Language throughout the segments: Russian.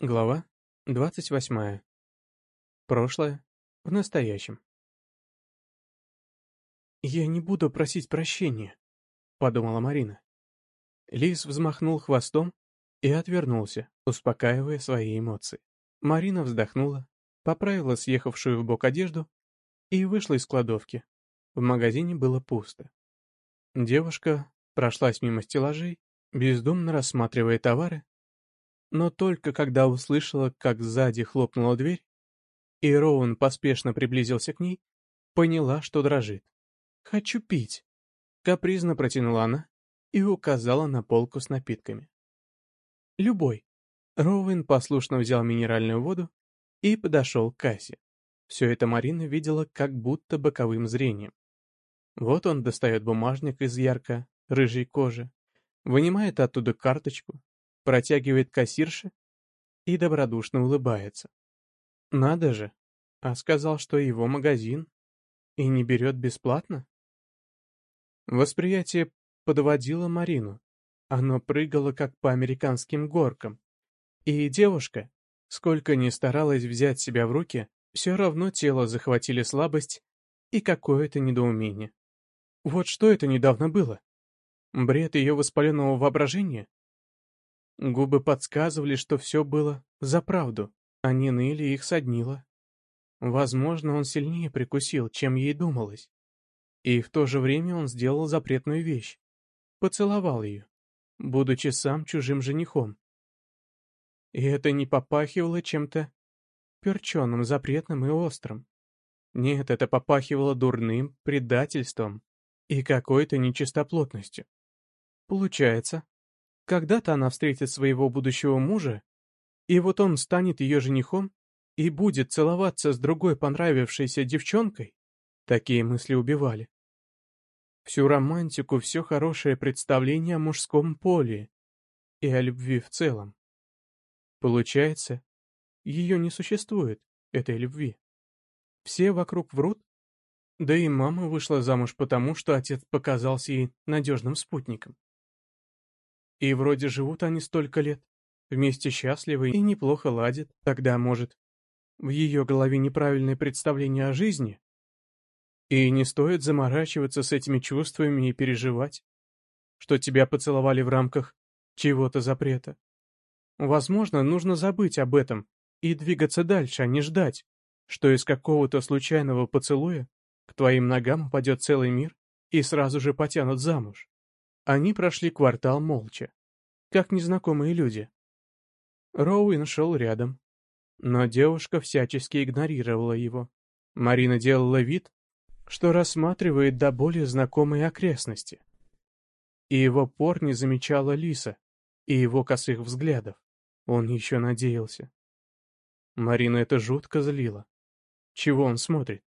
Глава 28. Прошлое в настоящем. «Я не буду просить прощения», — подумала Марина. Лис взмахнул хвостом и отвернулся, успокаивая свои эмоции. Марина вздохнула, поправила съехавшую в бок одежду и вышла из кладовки. В магазине было пусто. Девушка прошлась мимо стеллажей, бездумно рассматривая товары, но только когда услышала, как сзади хлопнула дверь, и Роуэн поспешно приблизился к ней, поняла, что дрожит. «Хочу пить», — капризно протянула она и указала на полку с напитками. «Любой». Роуэн послушно взял минеральную воду и подошел к кассе. Все это Марина видела как будто боковым зрением. Вот он достает бумажник из ярко-рыжей кожи, вынимает оттуда карточку, протягивает кассирше и добродушно улыбается. Надо же, а сказал, что его магазин и не берет бесплатно? Восприятие подводило Марину. Оно прыгало, как по американским горкам. И девушка, сколько ни старалась взять себя в руки, все равно тело захватили слабость и какое-то недоумение. Вот что это недавно было? Бред ее воспаленного воображения? Губы подсказывали, что все было за правду, а не ныли их соднило. Возможно, он сильнее прикусил, чем ей думалось. И в то же время он сделал запретную вещь. Поцеловал ее, будучи сам чужим женихом. И это не попахивало чем-то перченым, запретным и острым. Нет, это попахивало дурным предательством и какой-то нечистоплотностью. Получается, когда-то она встретит своего будущего мужа, и вот он станет ее женихом и будет целоваться с другой понравившейся девчонкой? Такие мысли убивали. Всю романтику, все хорошее представление о мужском поле и о любви в целом. Получается, ее не существует, этой любви. Все вокруг врут? Да и мама вышла замуж потому, что отец показался ей надежным спутником. И вроде живут они столько лет, вместе счастливы и неплохо ладят. Тогда, может, в ее голове неправильное представление о жизни? И не стоит заморачиваться с этими чувствами и переживать, что тебя поцеловали в рамках чего-то запрета. Возможно, нужно забыть об этом и двигаться дальше, а не ждать, что из какого-то случайного поцелуя к твоим ногам упадет целый мир и сразу же потянут замуж. Они прошли квартал молча, как незнакомые люди. Роуин шел рядом, но девушка всячески игнорировала его. Марина делала вид, что рассматривает до боли знакомые окрестности. И его пор не замечала Лиса и его косых взглядов. Он еще надеялся. Марина это жутко злила. Чего он смотрит?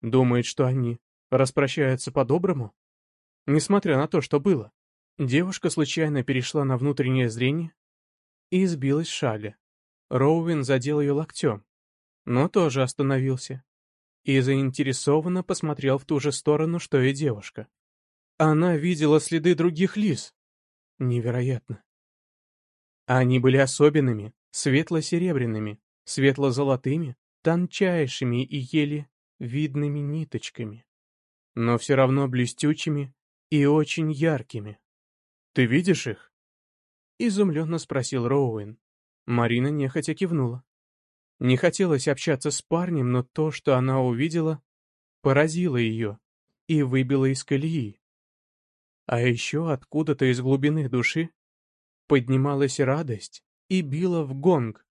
Думает, что они распрощаются по-доброму? Несмотря на то, что было. Девушка случайно перешла на внутреннее зрение и сбилась шага. Роуин задел ее локтем, но тоже остановился и заинтересованно посмотрел в ту же сторону, что и девушка. Она видела следы других лис. Невероятно. Они были особенными, светло-серебряными, светло-золотыми, тончайшими и еле видными ниточками, но все равно блестючими и очень яркими. «Ты видишь их?» — изумленно спросил Роуэн. Марина нехотя кивнула. Не хотелось общаться с парнем, но то, что она увидела, поразило ее и выбило из колеи. А еще откуда-то из глубины души поднималась радость и била в гонг.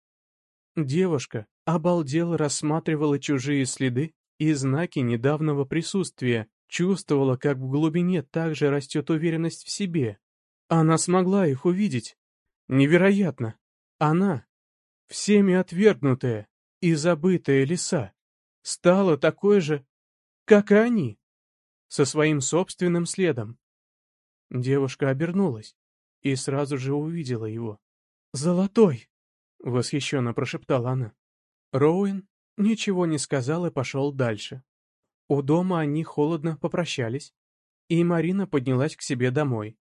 Девушка обалдела рассматривала чужие следы и знаки недавнего присутствия, чувствовала, как в глубине также растет уверенность в себе. Она смогла их увидеть. Невероятно. Она, всеми отвергнутая и забытая лиса, стала такой же, как и они, со своим собственным следом. Девушка обернулась и сразу же увидела его. «Золотой!» — восхищенно прошептала она. Роуэн ничего не сказал и пошел дальше. У дома они холодно попрощались, и Марина поднялась к себе домой.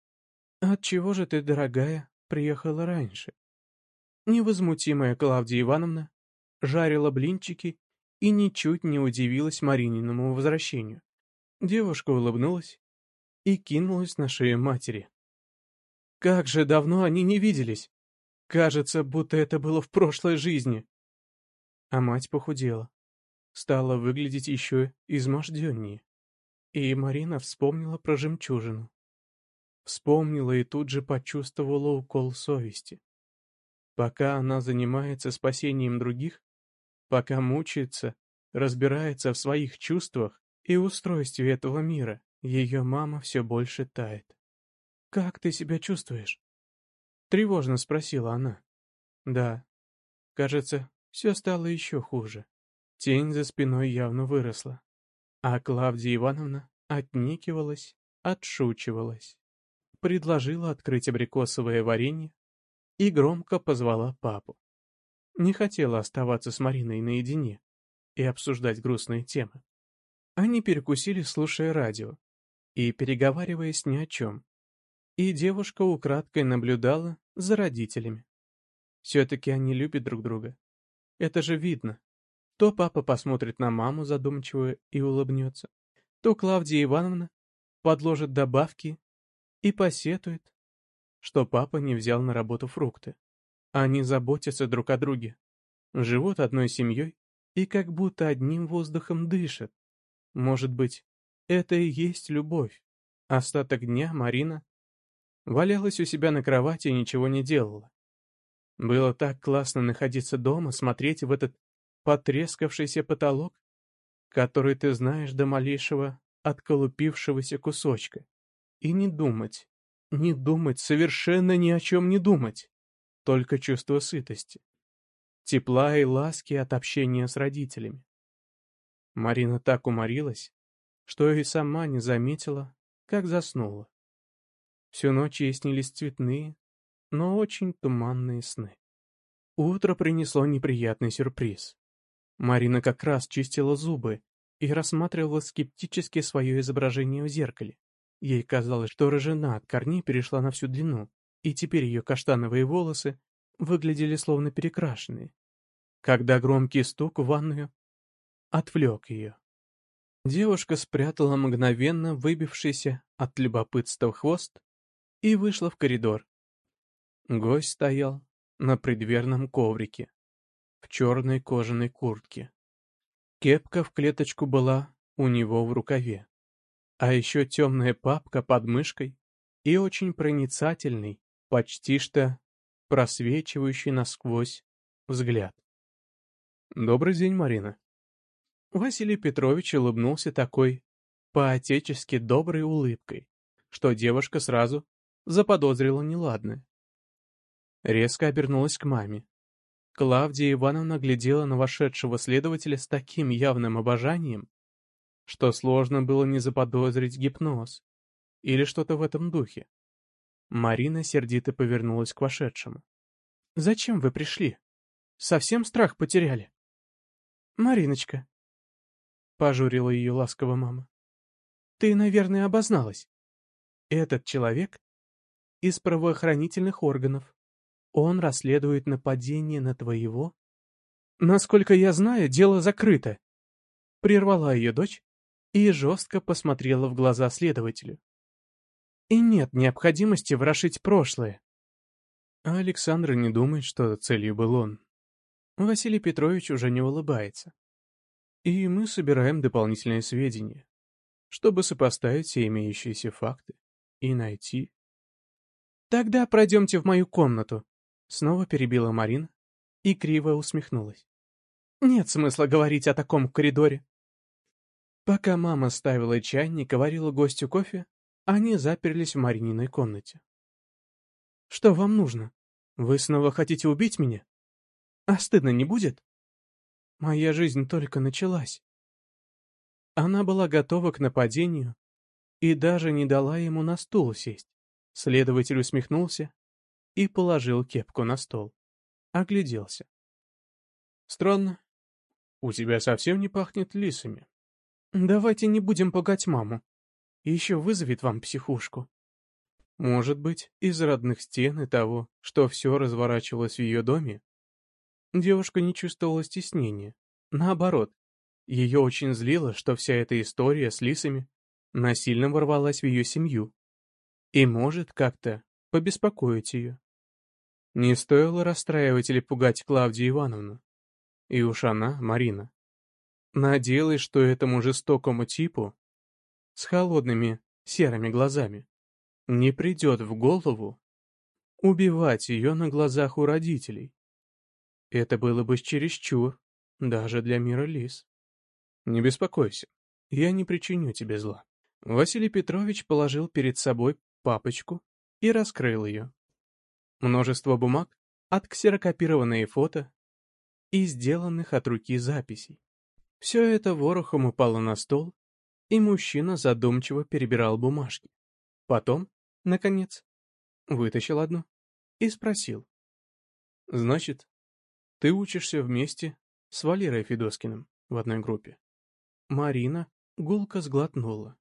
«Отчего же ты, дорогая, приехала раньше?» Невозмутимая Клавдия Ивановна жарила блинчики и ничуть не удивилась Марининому возвращению. Девушка улыбнулась и кинулась на шею матери. Как же давно они не виделись! Кажется, будто это было в прошлой жизни. А мать похудела. Стала выглядеть еще изможденнее. И Марина вспомнила про жемчужину. Вспомнила и тут же почувствовала укол совести. Пока она занимается спасением других, пока мучается, разбирается в своих чувствах и устройстве этого мира, ее мама все больше тает. «Как ты себя чувствуешь?» Тревожно спросила она. «Да. Кажется, все стало еще хуже. Тень за спиной явно выросла. А Клавдия Ивановна отникивалась, отшучивалась. Предложила открыть абрикосовое варенье и громко позвала папу. Не хотела оставаться с Мариной наедине и обсуждать грустные темы. Они перекусили, слушая радио и переговариваясь ни о чем. И девушка украдкой наблюдала за родителями. Все-таки они любят друг друга. Это же видно. То папа посмотрит на маму задумчиво и улыбнется, то Клавдия Ивановна подложит добавки и посетует, что папа не взял на работу фрукты. Они заботятся друг о друге, живут одной семьей и как будто одним воздухом дышат. Может быть, это и есть любовь. Остаток дня Марина валялась у себя на кровати и ничего не делала. Было так классно находиться дома, смотреть в этот потрескавшийся потолок, который ты знаешь до малейшего отколупившегося кусочка, и не думать, не думать, совершенно ни о чем не думать. Только чувство сытости. Тепла и ласки от общения с родителями. Марина так уморилась, что и сама не заметила, как заснула. Всю ночь ей снились цветные, но очень туманные сны. Утро принесло неприятный сюрприз. Марина как раз чистила зубы и рассматривала скептически свое изображение в зеркале. Ей казалось, что рыжина от корней перешла на всю длину, и теперь ее каштановые волосы выглядели словно перекрашенные. Когда громкий стук в ванную отвлек ее. Девушка спрятала мгновенно выбившийся от любопытства хвост и вышла в коридор. Гость стоял на предверном коврике, в черной кожаной куртке. Кепка в клеточку была у него в рукаве. А еще темная папка под мышкой и очень проницательный, почти что просвечивающий насквозь взгляд. «Добрый день, Марина». Василий Петрович улыбнулся такой по-отечески доброй улыбкой, что девушка сразу заподозрила неладное. Резко обернулась к маме. Клавдия Ивановна глядела на вошедшего следователя с таким явным обожанием, что сложно было не заподозрить гипноз или что-то в этом духе. Марина сердито повернулась к вошедшему. «Зачем вы пришли? Совсем страх потеряли?» «Мариночка», — пожурила ее ласково мама, — «ты, наверное, обозналась. Этот человек из правоохранительных органов. Он расследует нападение на твоего...» «Насколько я знаю, дело закрыто», — прервала ее дочь, и жестко посмотрела в глаза следователю. И нет необходимости ворошить прошлое. А Александр не думает, что целью был он. Василий Петрович уже не улыбается. И мы собираем дополнительные сведения, чтобы сопоставить все имеющиеся факты и найти. «Тогда пройдемте в мою комнату», — снова перебила Марина и криво усмехнулась. «Нет смысла говорить о таком в коридоре. Пока мама ставила чайник и варила гостю кофе, они заперлись в Марининой комнате. «Что вам нужно? Вы снова хотите убить меня? А стыдно не будет? Моя жизнь только началась». Она была готова к нападению и даже не дала ему на стул сесть. Следователь усмехнулся и положил кепку на стол. Огляделся. «Странно. У тебя совсем не пахнет лисами». Давайте не будем пугать маму. Еще вызовет вам психушку. Может быть, из родных стен и того, что все разворачивалось в ее доме? Девушка не чувствовала стеснения. Наоборот, ее очень злило, что вся эта история с лисами насильно ворвалась в ее семью. И может как-то побеспокоить ее. Не стоило расстраивать или пугать Клавдию Ивановну. И уж она, Марина, надеялась, что этому жестокому типу с холодными серыми глазами не придет в голову убивать ее на глазах у родителей. Это было бы чересчур, даже для мира лис. Не беспокойся, я не причиню тебе зла. Василий Петрович положил перед собой папочку и раскрыл ее. Множество бумаг, отксерокопированные фото и сделанных от руки записей. Все это ворохом упало на стол, и мужчина задумчиво перебирал бумажки. Потом, наконец, вытащил одну и спросил. «Значит, ты учишься вместе с Валерой Федоскиным в одной группе?» Марина гулко сглотнула.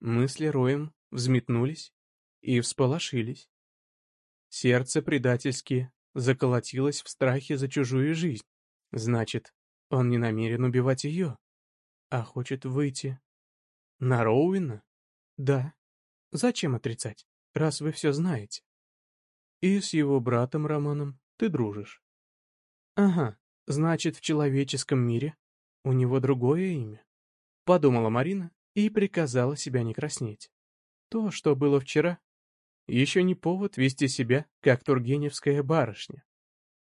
Мысли роем взметнулись и всполошились. Сердце предательски заколотилось в страхе за чужую жизнь. Значит, он не намерен убивать ее, а хочет выйти. На Роуина? Да. Зачем отрицать, раз вы все знаете? И с его братом Романом ты дружишь. Ага, значит, в человеческом мире у него другое имя. Подумала Марина и приказала себя не краснеть. То, что было вчера, еще не повод вести себя, как тургеневская барышня.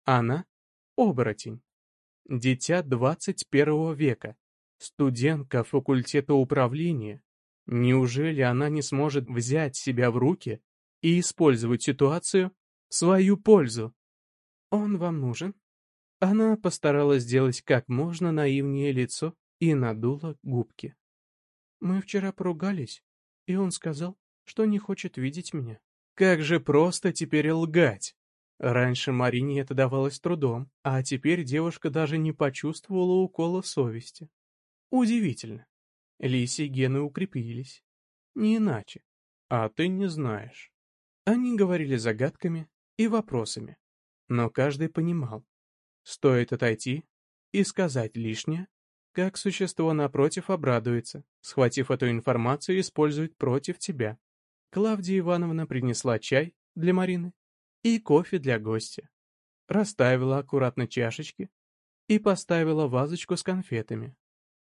Она — оборотень. Дитя 21 века, студентка факультета управления. Неужели она не сможет взять себя в руки и использовать ситуацию в свою пользу? Он вам нужен? Она постаралась сделать как можно наивнее лицо и надула губки. Мы вчера поругались, и он сказал, что не хочет видеть меня. Как же просто теперь лгать! Раньше Марине это давалось трудом, а теперь девушка даже не почувствовала укола совести. Удивительно. Лисий гены укрепились. Не иначе. А ты не знаешь. Они говорили загадками и вопросами, но каждый понимал. Стоит отойти и сказать лишнее, как существо напротив обрадуется, схватив эту информацию, использует против тебя. Клавдия Ивановна принесла чай для Марины и кофе для гостя. Расставила аккуратно чашечки и поставила вазочку с конфетами.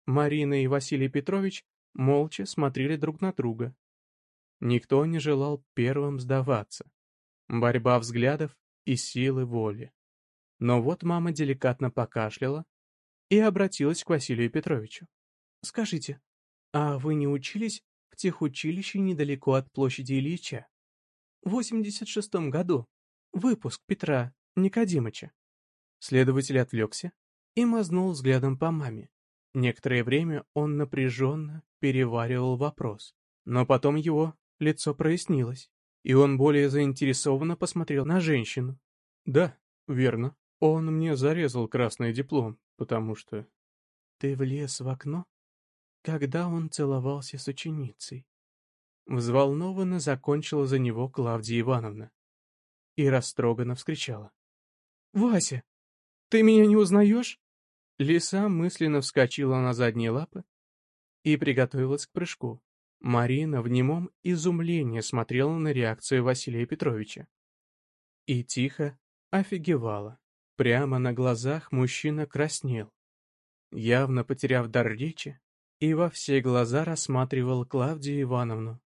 Марина и Василий Петрович молча смотрели друг на друга. Никто не желал первым сдаваться. Борьба взглядов и силы воли. Но вот мама деликатно покашляла и обратилась к Василию Петровичу. «Скажите, а вы не учились в техучилище недалеко от площади Ильича. В 86-м году. Выпуск Петра Никодимыча. Следователь отвлекся и мазнул взглядом по маме. Некоторое время он напряженно переваривал вопрос, но потом его лицо прояснилось, и он более заинтересованно посмотрел на женщину. «Да, верно. Он мне зарезал красный диплом, потому что...» «Ты влез в окно?» Когда он целовался с ученицей. Взволнованно закончила за него Клавдия Ивановна и растроганно вскричала. «Вася, ты меня не узнаешь?» Лиса мысленно вскочила на задние лапы и приготовилась к прыжку. Марина в немом изумлении смотрела на реакцию Василия Петровича. И тихо офигевала. Прямо на глазах мужчина краснел. Явно потеряв дар речи, и во все глаза рассматривал Клавдию Ивановну,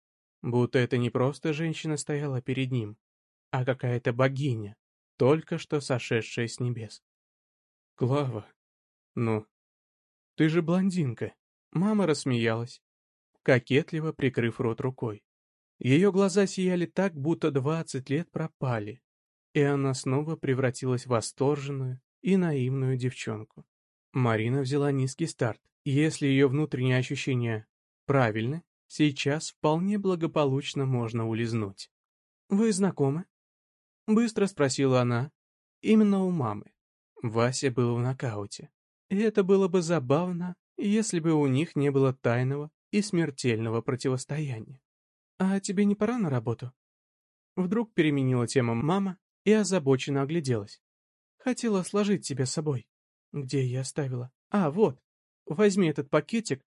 будто это не просто женщина стояла перед ним, а какая-то богиня, только что сошедшая с небес. «Клава, ну, ты же блондинка!» Мама рассмеялась, кокетливо прикрыв рот рукой. Ее глаза сияли так, будто двадцать лет пропали, и она снова превратилась в восторженную и наивную девчонку. Марина взяла низкий старт, если ее внутренние ощущения правильны, сейчас вполне благополучно можно улизнуть. «Вы знакомы?» Быстро спросила она. Именно у мамы. Вася был в нокауте. И это было бы забавно, если бы у них не было тайного и смертельного противостояния. «А тебе не пора на работу?» Вдруг переменила тему мама и озабоченно огляделась. Хотела сложить тебя с собой. Где я оставила? А, вот. Возьми этот пакетик.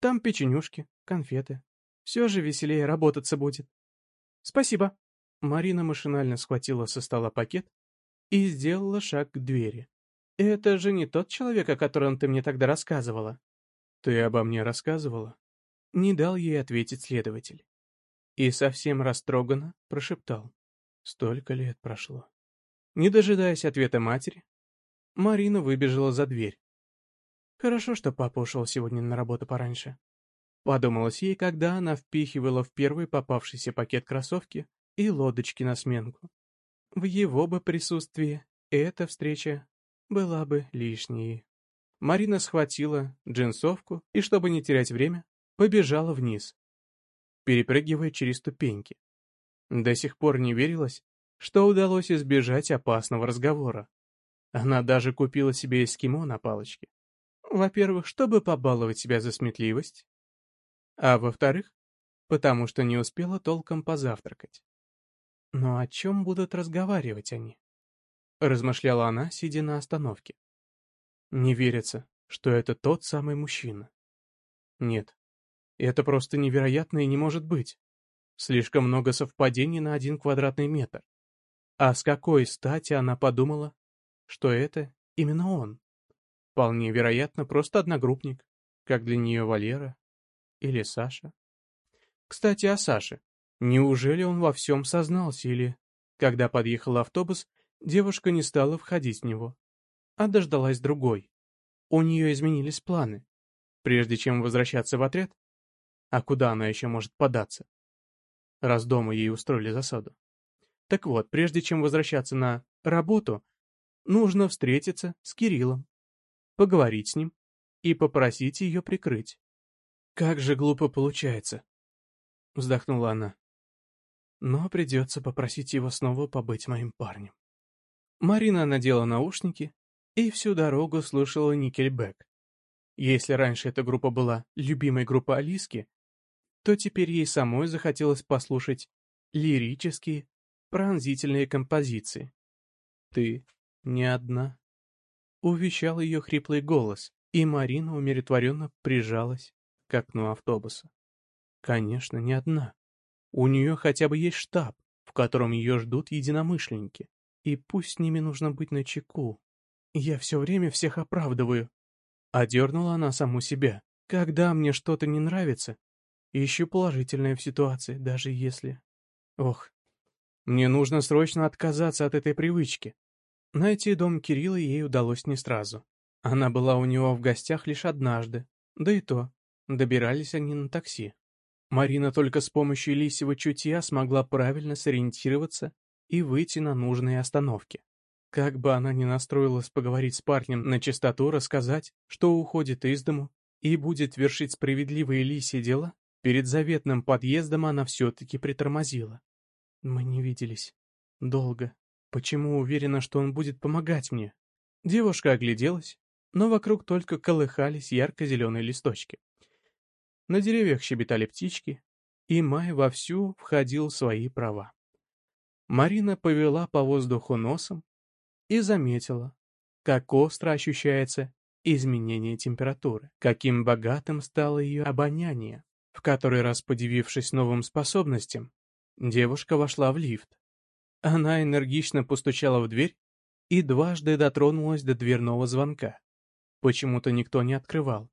Там печенюшки, конфеты. Все же веселее работаться будет. Спасибо. Марина машинально схватила со стола пакет и сделала шаг к двери. Это же не тот человек, о котором ты мне тогда рассказывала. Ты обо мне рассказывала? Не дал ей ответить следователь. И совсем растроганно прошептал. Столько лет прошло. Не дожидаясь ответа матери, Марина выбежала за дверь. Хорошо, что папа ушел сегодня на работу пораньше. Подумалось ей, когда она впихивала в первый попавшийся пакет кроссовки и лодочки на сменку. В его бы присутствии эта встреча была бы лишней. Марина схватила джинсовку и, чтобы не терять время, побежала вниз, перепрыгивая через ступеньки. До сих пор не верилось, что удалось избежать опасного разговора. Она даже купила себе эскимо на палочке. Во-первых, чтобы побаловать себя за сметливость, а во-вторых, потому что не успела толком позавтракать. Но о чем будут разговаривать они? Размышляла она, сидя на остановке. Не верится, что это тот самый мужчина. Нет, это просто невероятно и не может быть. Слишком много совпадений на один квадратный метр. А с какой стати она подумала, что это именно он? Вполне вероятно, просто одногруппник, как для нее Валера или Саша. Кстати, о Саше. Неужели он во всем сознался или... Когда подъехал автобус, девушка не стала входить в него, а дождалась другой. У нее изменились планы. Прежде чем возвращаться в отряд, а куда она еще может податься? Раз дома ей устроили засаду. Так вот, прежде чем возвращаться на работу, нужно встретиться с Кириллом, поговорить с ним и попросить ее прикрыть. «Как же глупо получается», — вздохнула она. «Но придется попросить его снова побыть моим парнем». Марина надела наушники и всю дорогу слушала Никельбек. Если раньше эта группа была любимой группой Алиски, то теперь ей самой захотелось послушать лирические, пронзительные композиции. «Ты не одна», — увещал ее хриплый голос, и Марина умиротворенно прижалась к окну автобуса. Конечно, не одна. У нее хотя бы есть штаб, в котором ее ждут единомышленники, и пусть с ними нужно быть начеку. Я все время всех оправдываю. Одернула она саму себя. Когда мне что-то не нравится, Ищу положительное в ситуации, даже если... Ох, мне нужно срочно отказаться от этой привычки. Найти дом Кирилла ей удалось не сразу. Она была у него в гостях лишь однажды, да и то, добирались они на такси. Марина только с помощью лисьего чутья смогла правильно сориентироваться и выйти на нужные остановки. Как бы она ни настроилась поговорить с парнем на чистоту, рассказать, что уходит из дому и будет вершить справедливые лисьи дела, Перед заветным подъездом она все-таки притормозила. Мы не виделись. Долго. Почему уверена, что он будет помогать мне? Девушка огляделась, но вокруг только колыхались ярко-зеленые листочки. На деревьях щебетали птички, и май вовсю входил в свои права. Марина повела по воздуху носом и заметила, как остро ощущается изменение температуры, каким богатым стало ее обоняние. В который раз подивившись новым способностям, девушка вошла в лифт. Она энергично постучала в дверь и дважды дотронулась до дверного звонка. Почему-то никто не открывал.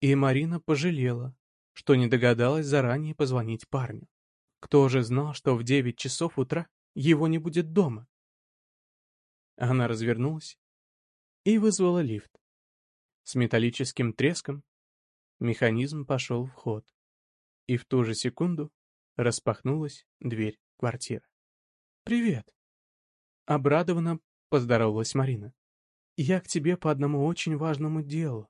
И Марина пожалела, что не догадалась заранее позвонить парню. Кто же знал, что в девять часов утра его не будет дома? Она развернулась и вызвала лифт. С металлическим треском механизм пошел в ход и в ту же секунду распахнулась дверь квартиры. «Привет!» Обрадованно поздоровалась Марина. «Я к тебе по одному очень важному делу».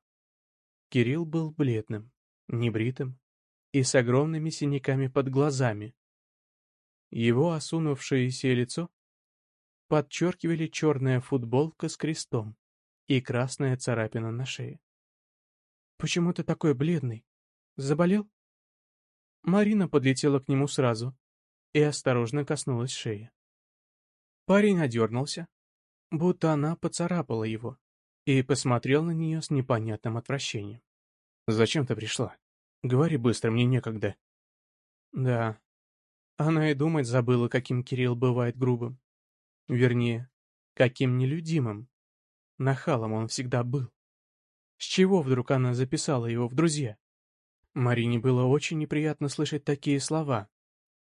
Кирилл был бледным, небритым и с огромными синяками под глазами. Его осунувшееся лицо подчеркивали черная футболка с крестом и красная царапина на шее. «Почему ты такой бледный? Заболел?» Марина подлетела к нему сразу. и осторожно коснулась шеи. Парень одернулся, будто она поцарапала его, и посмотрел на нее с непонятным отвращением. «Зачем ты пришла? Говори быстро, мне некогда». Да, она и думать забыла, каким Кирилл бывает грубым. Вернее, каким нелюдимым. Нахалом он всегда был. С чего вдруг она записала его в друзья? Марине было очень неприятно слышать такие слова,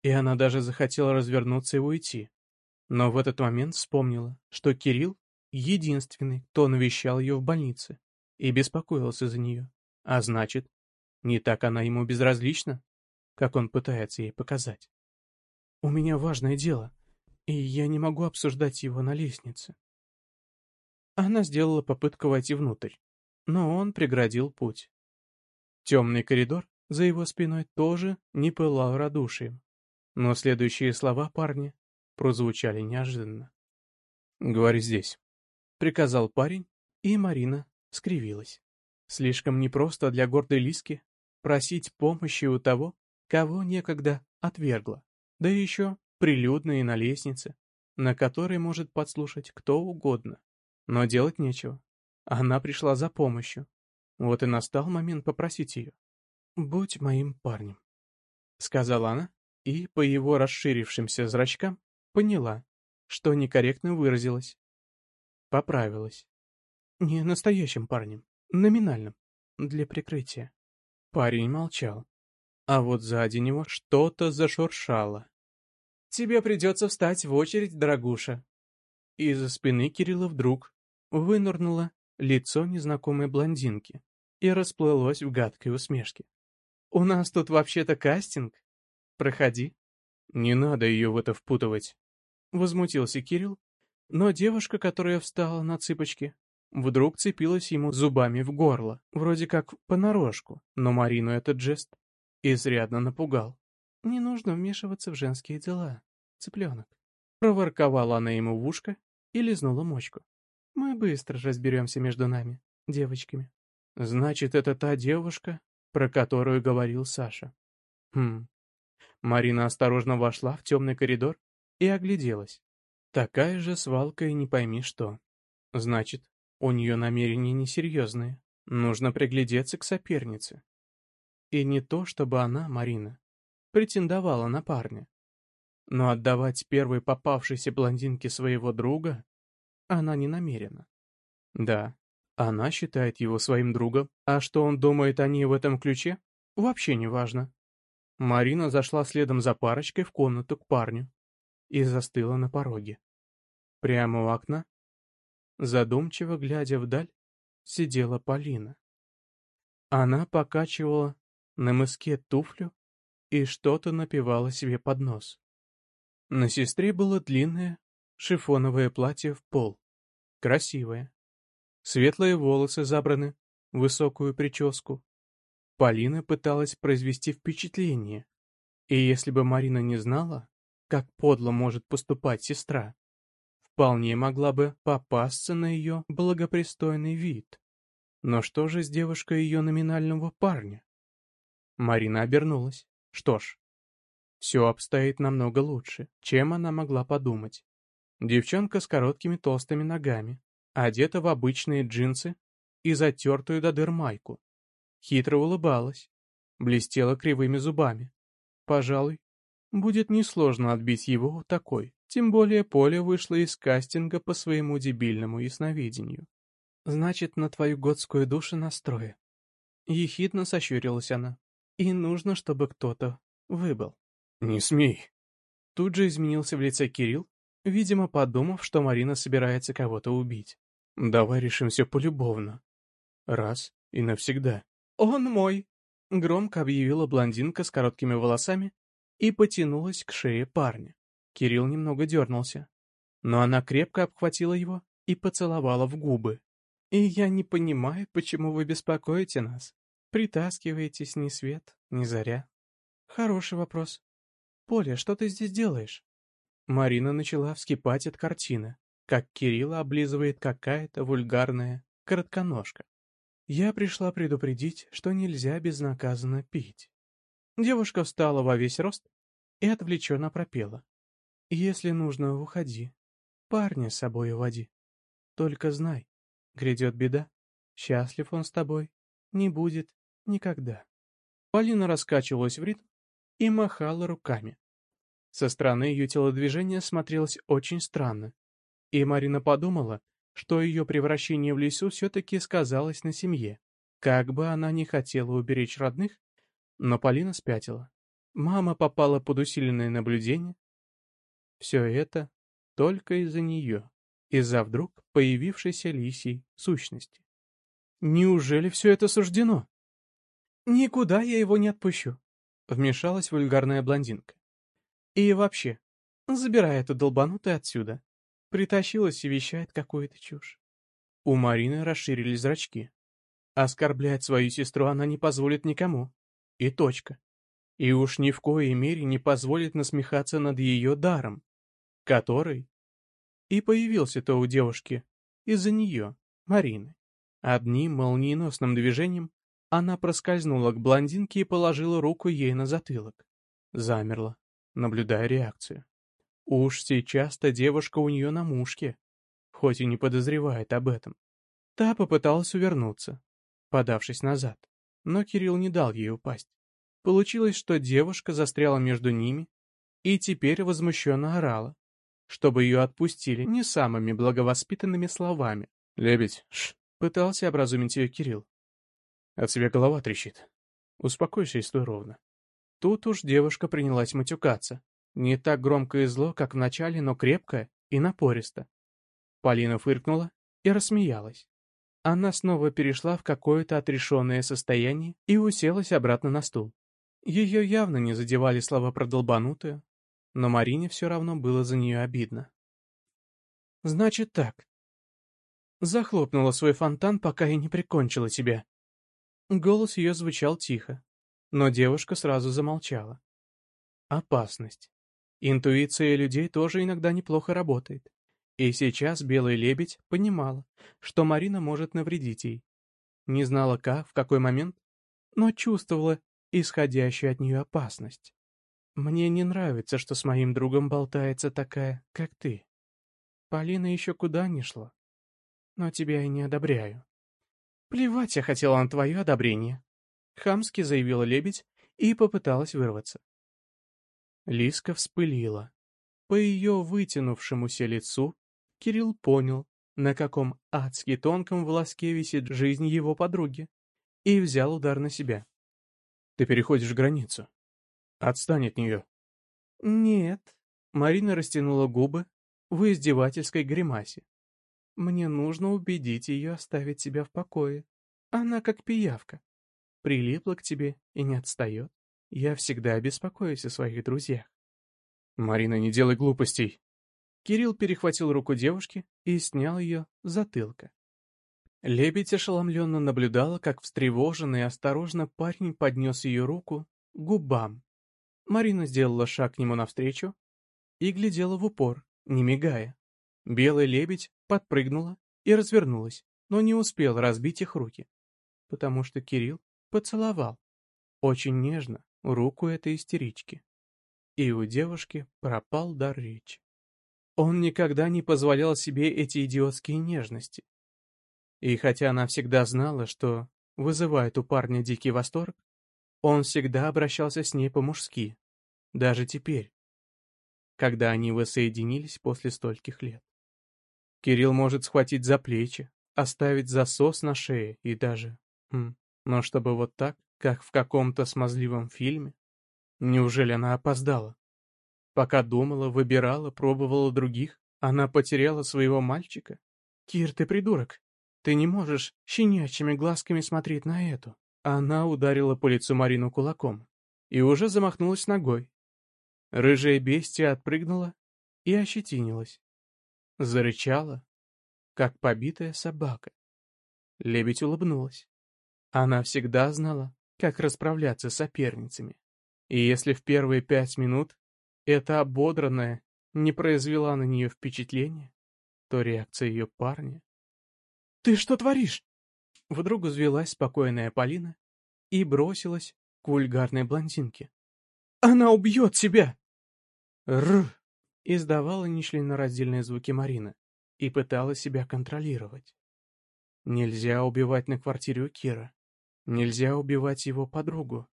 и она даже захотела развернуться и уйти. Но в этот момент вспомнила, что Кирилл — единственный, кто навещал ее в больнице и беспокоился за нее. А значит, не так она ему безразлична, как он пытается ей показать. «У меня важное дело, и я не могу обсуждать его на лестнице». Она сделала попытку войти внутрь, но он преградил путь. Темный коридор за его спиной тоже не пылал радушием, но следующие слова парня прозвучали неожиданно. «Говори здесь», — приказал парень, и Марина скривилась. Слишком непросто для гордой Лиски просить помощи у того, кого некогда отвергла, да еще прилюдно и на лестнице, на которой может подслушать кто угодно. Но делать нечего. Она пришла за помощью. Вот и настал момент попросить ее. «Будь моим парнем», — сказала она, и по его расширившимся зрачкам поняла, что некорректно выразилась. Поправилась. Не настоящим парнем, номинальным, для прикрытия. Парень молчал. А вот сзади него что-то зашуршало. «Тебе придется встать в очередь, дорогуша». Из-за спины Кирилла вдруг вынырнуло лицо незнакомой блондинки и расплылось в гадкой усмешке. «У нас тут вообще-то кастинг. Проходи». «Не надо ее в это впутывать», — возмутился Кирилл, но девушка, которая встала на цыпочки, вдруг цепилась ему зубами в горло, вроде как понарошку, но Марину этот жест изрядно напугал. «Не нужно вмешиваться в женские дела, цыпленок», — проворковала она ему в ушко и лизнула мочку. «Мы быстро разберемся между нами, девочками». «Значит, это та девушка, про которую говорил Саша». «Хм». Марина осторожно вошла в темный коридор и огляделась. Такая же свалка и не пойми что. Значит, у нее намерения несерьезные. Нужно приглядеться к сопернице. И не то, чтобы она, Марина, претендовала на парня. Но отдавать первой попавшейся блондинке своего друга она не намерена. Да, она считает его своим другом, а что он думает о ней в этом ключе, вообще не важно. Марина зашла следом за парочкой в комнату к парню и застыла на пороге. Прямо у окна, задумчиво глядя вдаль, сидела Полина. Она покачивала на мыске туфлю и что-то напевала себе под нос. На сестре было длинное шифоновое платье в пол, красивое. Светлые волосы забраны в высокую прическу. Полина пыталась произвести впечатление, и если бы Марина не знала, как подло может поступать сестра, вполне могла бы попасться на ее благопристойный вид. Но что же с девушкой ее номинального парня? Марина обернулась. Что ж, все обстоит намного лучше, чем она могла подумать. Девчонка с короткими толстыми ногами, одета в обычные джинсы и затертую до дыр майку. Хитро улыбалась, блестела кривыми зубами. Пожалуй, будет несложно отбить его такой, тем более Поля вышла из кастинга по своему дебильному ясновидению. «Значит, на твою годскую душу настрое». Ехидно сощурилась она. «И нужно, чтобы кто-то выбыл». «Не смей». Тут же изменился в лице Кирилл, видимо, подумав, что Марина собирается кого-то убить. «Давай решим все полюбовно. Раз и навсегда». «Он мой!» — громко объявила блондинка с короткими волосами и потянулась к шее парня. Кирилл немного дернулся, но она крепко обхватила его и поцеловала в губы. «И я не понимаю, почему вы беспокоите нас. Притаскиваетесь ни свет, ни заря». «Хороший вопрос. Поля, что ты здесь делаешь?» Марина начала вскипать от картины, как Кирилла облизывает какая-то вульгарная коротконожка. Я пришла предупредить, что нельзя безнаказанно пить. Девушка встала во весь рост и отвлеченно пропела. «Если нужно, уходи. Парня с собой уводи. Только знай, грядет беда, счастлив он с тобой не будет никогда». Полина раскачивалась в ритм и махала руками. Со стороны ее телодвижение смотрелось очень странно, и Марина подумала, что ее превращение в лесу все-таки сказалось на семье. Как бы она ни хотела уберечь родных, но Полина спятила. Мама попала под усиленное наблюдение. Все это только из-за нее, из-за вдруг появившейся лисьей сущности. Неужели все это суждено? Никуда я его не отпущу, вмешалась вульгарная блондинка. И вообще, забирай эту долбанутую отсюда. Притащилась и вещает какую-то чушь. У Марины расширились зрачки. Оскорблять свою сестру она не позволит никому. И точка. И уж ни в коей мере не позволит насмехаться над ее даром, который и появился-то у девушки из-за нее, Марины. Одним молниеносным движением она проскользнула к блондинке и положила руку ей на затылок. Замерла, наблюдая реакцию. Уж сейчас-то девушка у нее на мушке, хоть и не подозревает об этом. Та попыталась увернуться, подавшись назад, но Кирилл не дал ей упасть. Получилось, что девушка застряла между ними и теперь возмущенно орала, чтобы ее отпустили не самыми благовоспитанными словами. «Лебедь, ш!» — пытался образумить ее Кирилл. «От тебя голова трещит. Успокойся и стой ровно». Тут уж девушка принялась матюкаться. Не так громко и зло, как в начале, но крепко и напористо. Полина фыркнула и рассмеялась. Она снова перешла в какое-то отрешенное состояние и уселась обратно на стул. Ее явно не задевали слова про долбанутую, но Марине все равно было за нее обидно. «Значит так». Захлопнула свой фонтан, пока я не прикончила тебя. Голос ее звучал тихо, но девушка сразу замолчала. Опасность. Интуиция людей тоже иногда неплохо работает. И сейчас Белый Лебедь понимала, что Марина может навредить ей. Не знала как, в какой момент, но чувствовала исходящую от нее опасность. Мне не нравится, что с моим другом болтается такая, как ты. Полина еще куда ни шла. Но тебя я не одобряю. Плевать я хотела на твое одобрение. Хамски заявила лебедь и попыталась вырваться. Лиска вспылила. По ее вытянувшемуся лицу Кирилл понял, на каком адски тонком волоске висит жизнь его подруги, и взял удар на себя. «Ты переходишь границу. Отстань от нее». «Нет». Марина растянула губы в издевательской гримасе. «Мне нужно убедить ее оставить себя в покое. Она как пиявка. Прилипла к тебе и не отстает. Я всегда беспокоюсь о своих друзьях. Марина, не делай глупостей. Кирилл перехватил руку девушки и снял ее с затылка. Лебедь ошеломленно наблюдала, как встревоженный и осторожно парень поднес ее руку к губам. Марина сделала шаг к нему навстречу и глядела в упор, не мигая. Белый лебедь подпрыгнула и развернулась, но не успел разбить их руки, потому что Кирилл поцеловал. Очень нежно, руку этой истерички. И у девушки пропал дар речи. Он никогда не позволял себе эти идиотские нежности. И хотя она всегда знала, что вызывает у парня дикий восторг, он всегда обращался с ней по-мужски, даже теперь, когда они воссоединились после стольких лет. Кирилл может схватить за плечи, оставить засос на шее и даже... Хм, но чтобы вот так, как в каком-то смазливом фильме? Неужели она опоздала? Пока думала, выбирала, пробовала других, она потеряла своего мальчика? Кир, ты придурок. Ты не можешь щенячьими глазками смотреть на эту. Она ударила по лицу Марину кулаком и уже замахнулась ногой. Рыжая бестия отпрыгнула и ощетинилась. Зарычала, как побитая собака. Лебедь улыбнулась. Она всегда знала, как расправляться с соперницами. И если в первые пять минут эта ободранная не произвела на нее впечатления, то реакция ее парня... «Ты что творишь?» Вдруг взвелась спокойная Полина и бросилась к вульгарной блондинке. «Она убьет тебя!» р издавала нечленораздельные звуки Марина и пытала себя контролировать. Нельзя убивать на квартире у Кира. Нельзя убивать его подругу.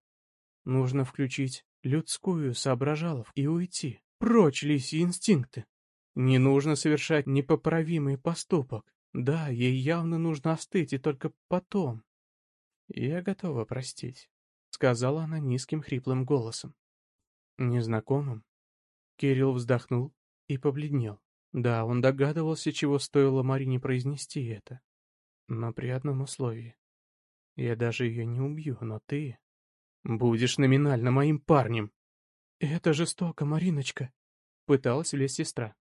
Нужно включить людскую соображалов и уйти. Прочь лиси инстинкты. Не нужно совершать непоправимый поступок. Да, ей явно нужно остыть, и только потом. «Я готова простить», — сказала она низким хриплым голосом. Незнакомым. Кирилл вздохнул и побледнел. Да, он догадывался, чего стоило Марине произнести это. Но при одном условии. Я даже ее не убью, но ты... Будешь номинально моим парнем. Это жестоко, Мариночка. Пыталась влезть сестра.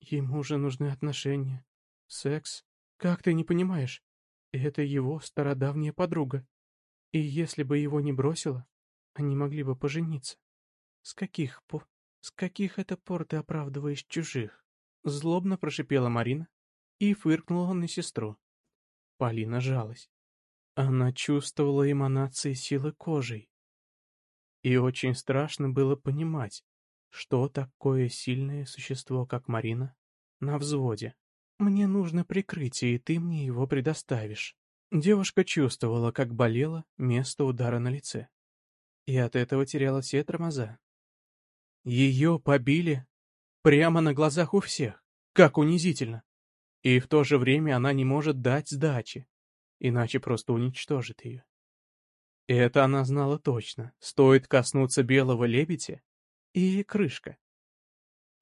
Ему же нужны отношения. Секс. Как ты не понимаешь? Это его стародавняя подруга. И если бы его не бросила, они могли бы пожениться. С каких по... С каких это пор ты оправдываешь чужих? Злобно прошипела Марина и фыркнула на сестру. Полина жалась. Она чувствовала эманации силы кожей. И очень страшно было понимать, что такое сильное существо, как Марина, на взводе. Мне нужно прикрытие, и ты мне его предоставишь. Девушка чувствовала, как болело место удара на лице. И от этого теряла все тормоза. Ее побили прямо на глазах у всех. Как унизительно. И в то же время она не может дать сдачи, иначе просто уничтожит ее. Это она знала точно. Стоит коснуться белого лебедя, и крышка.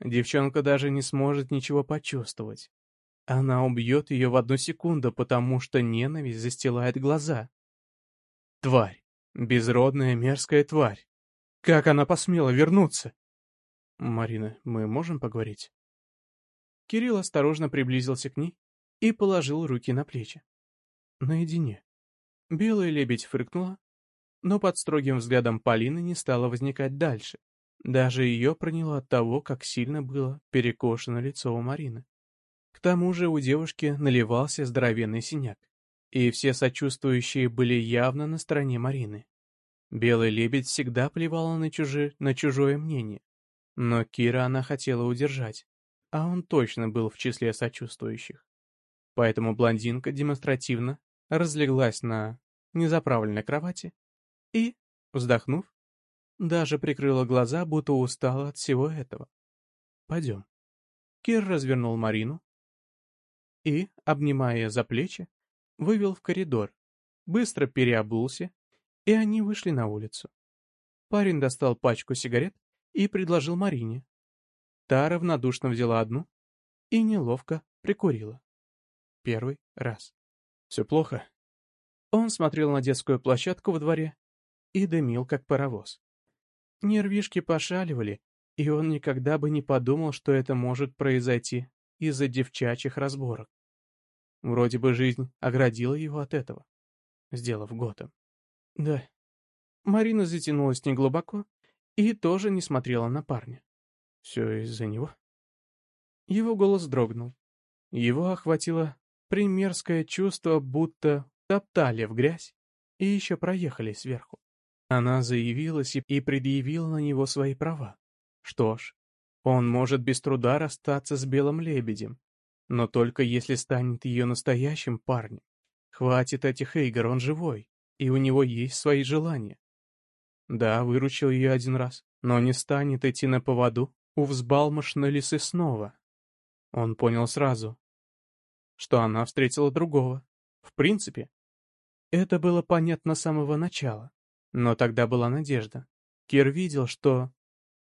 Девчонка даже не сможет ничего почувствовать. Она убьет ее в одну секунду, потому что ненависть застилает глаза. Тварь. Безродная мерзкая тварь. Как она посмела вернуться? Марина, мы можем поговорить? Кирилл осторожно приблизился к ней и положил руки на плечи. Наедине. Белый лебедь фыркнула, но под строгим взглядом Полины не стала возникать дальше. Даже ее проняло от того, как сильно было перекошено лицо у Марины. К тому же у девушки наливался здоровенный синяк, и все сочувствующие были явно на стороне Марины. Белый лебедь всегда плевала на, чужи... на чужое мнение, но Кира она хотела удержать, а он точно был в числе сочувствующих. Поэтому блондинка демонстративно разлеглась на незаправленной кровати и, вздохнув, даже прикрыла глаза, будто устала от всего этого. «Пойдем». Кир развернул Марину, и, обнимая за плечи, вывел в коридор, быстро переобулся, и они вышли на улицу. Парень достал пачку сигарет и предложил Марине. Та равнодушно взяла одну и неловко прикурила. Первый раз. Все плохо. Он смотрел на детскую площадку в дворе и дымил, как паровоз. Нервишки пошаливали, и он никогда бы не подумал, что это может произойти из-за девчачьих разборок. Вроде бы жизнь оградила его от этого, сделав Готэм. Да. Марина затянулась неглубоко и тоже не смотрела на парня. Все из-за него. Его голос дрогнул. Его охватило примерское чувство, будто топтали в грязь и еще проехали сверху. Она заявилась и предъявила на него свои права. Что ж, он может без труда расстаться с белым лебедем, но только если станет ее настоящим парнем. Хватит этих игр, он живой, и у него есть свои желания. Да, выручил ее один раз, но не станет идти на поводу у взбалмошной лисы снова. Он понял сразу, что она встретила другого. В принципе, это было понятно с самого начала, но тогда была надежда. Кир видел, что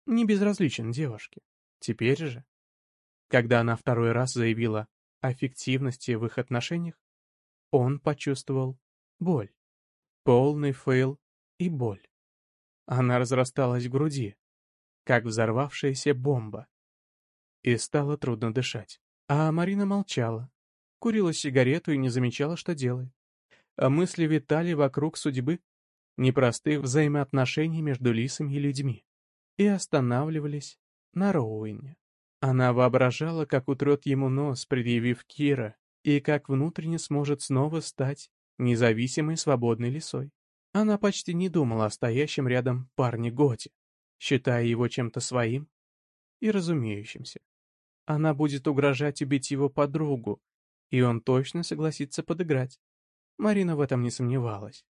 не безразличен девушке. Теперь же когда она второй раз заявила о фиктивности в их отношениях, он почувствовал боль. Полный фейл и боль. Она разрасталась в груди, как взорвавшаяся бомба. И стало трудно дышать. А Марина молчала, курила сигарету и не замечала, что делает. А мысли витали вокруг судьбы, непростых взаимоотношений между лисами и людьми, и останавливались на Роуине. Она воображала, как утрет ему нос, предъявив Кира, и как внутренне сможет снова стать независимой свободной лисой. Она почти не думала о стоящем рядом парне Готе, считая его чем-то своим, и разумеющимся. Она будет угрожать убить его подругу, и он точно согласится подыграть. Марина в этом не сомневалась.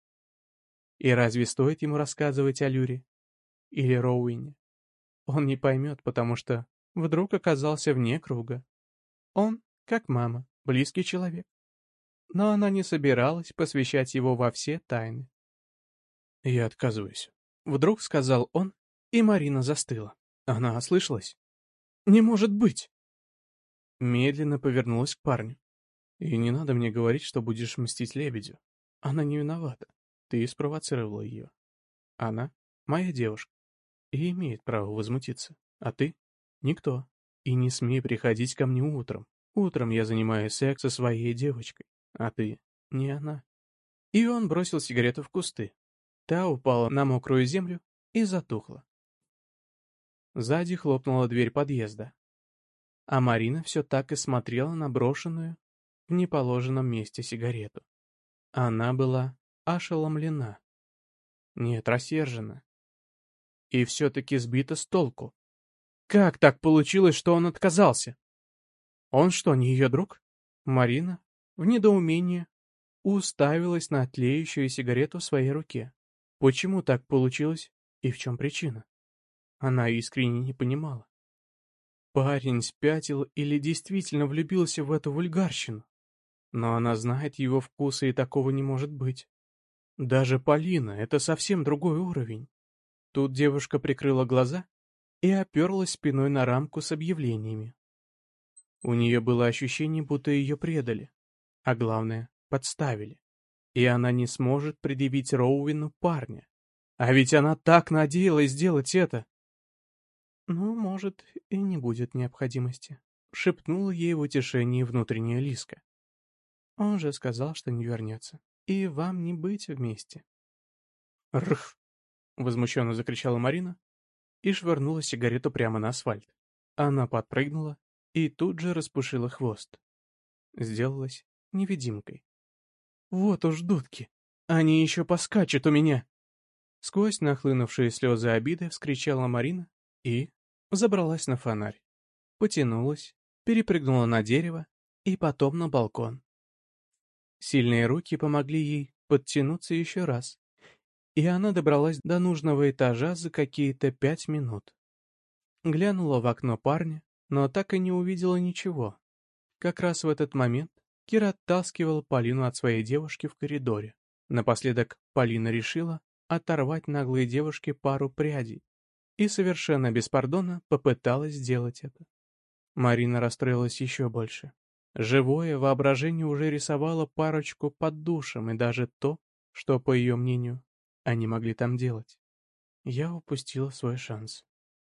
И разве стоит ему рассказывать о Люре? Или Роуине? Он не поймет, потому что вдруг оказался вне круга. Он, как мама, близкий человек. Но она не собиралась посвящать его во все тайны. «Я отказываюсь», — вдруг сказал он, и Марина застыла. Она ослышалась. «Не может быть!» Медленно повернулась к парню. «И не надо мне говорить, что будешь мстить лебедю. Она не виновата. Ты спровоцировала ее. Она — моя девушка и имеет право возмутиться. А ты — никто. И не смей приходить ко мне утром. Утром я занимаюсь сексом со своей девочкой, а ты — не она». И он бросил сигарету в кусты. Та упала на мокрую землю и затухла. Сзади хлопнула дверь подъезда. А Марина все так и смотрела на брошенную в неположенном месте сигарету. Она была ошеломлена. Нет, рассержена. И все-таки сбита с толку. Как так получилось, что он отказался? Он что, не ее друг? Марина, в недоумении, уставилась на тлеющую сигарету в своей руке. Почему так получилось и в чем причина? Она искренне не понимала. Парень спятил или действительно влюбился в эту вульгарщину. Но она знает его вкусы, и такого не может быть. Даже Полина — это совсем другой уровень. Тут девушка прикрыла глаза и оперлась спиной на рамку с объявлениями. У нее было ощущение, будто ее предали, а главное — подставили. И она не сможет предъявить Роуину парня. А ведь она так надеялась сделать это. «Ну, может, и не будет необходимости», — шепнула ей в утешении внутренняя Лиска. «Он же сказал, что не вернется, и вам не быть вместе». «Рх!» — возмущенно закричала Марина и швырнула сигарету прямо на асфальт. Она подпрыгнула и тут же распушила хвост. Сделалась невидимкой. «Вот уж дудки! Они еще поскачут у меня!» Сквозь нахлынувшие слезы обиды вскричала Марина и забралась на фонарь, потянулась, перепрыгнула на дерево и потом на балкон. Сильные руки помогли ей подтянуться еще раз, и она добралась до нужного этажа за какие-то пять минут. Глянула в окно парня, но так и не увидела ничего. Как раз в этот момент Кира оттаскивала Полину от своей девушки в коридоре. Напоследок Полина решила оторвать наглой девушке пару прядей, и совершенно без пардона попыталась сделать это. Марина расстроилась еще больше. Живое воображение уже рисовало парочку под душем и даже то, что, по ее мнению, они могли там делать. Я упустила свой шанс.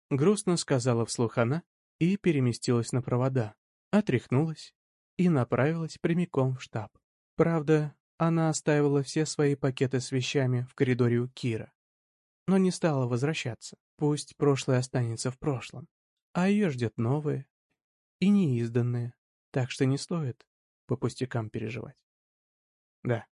Грустно сказала вслух она и переместилась на провода, отряхнулась и направилась прямиком в штаб. Правда, она оставила все свои пакеты с вещами в коридоре у Кира, но не стала возвращаться. Пусть прошлое останется в прошлом, а ее ждет новое и неизданное, так что не стоит по пустякам переживать. Да,